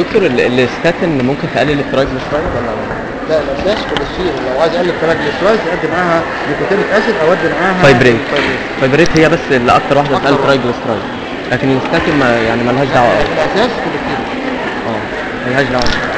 دكتور الستاتين ممكن تقلل ال triglyceride ولا لا؟ لا الاساس كوليسترول لو عايز اقلل triglyceride أدي معاها nicotinic acid أو أدي معاها فايبريت فايبريت هي بس اللي أكتر واحدة بتقلل واحدة. triglyceride لكن الستاتين ما يعني ملهاش دعوة. قوي الاساس كوليسترول آه ملهاش دعوة.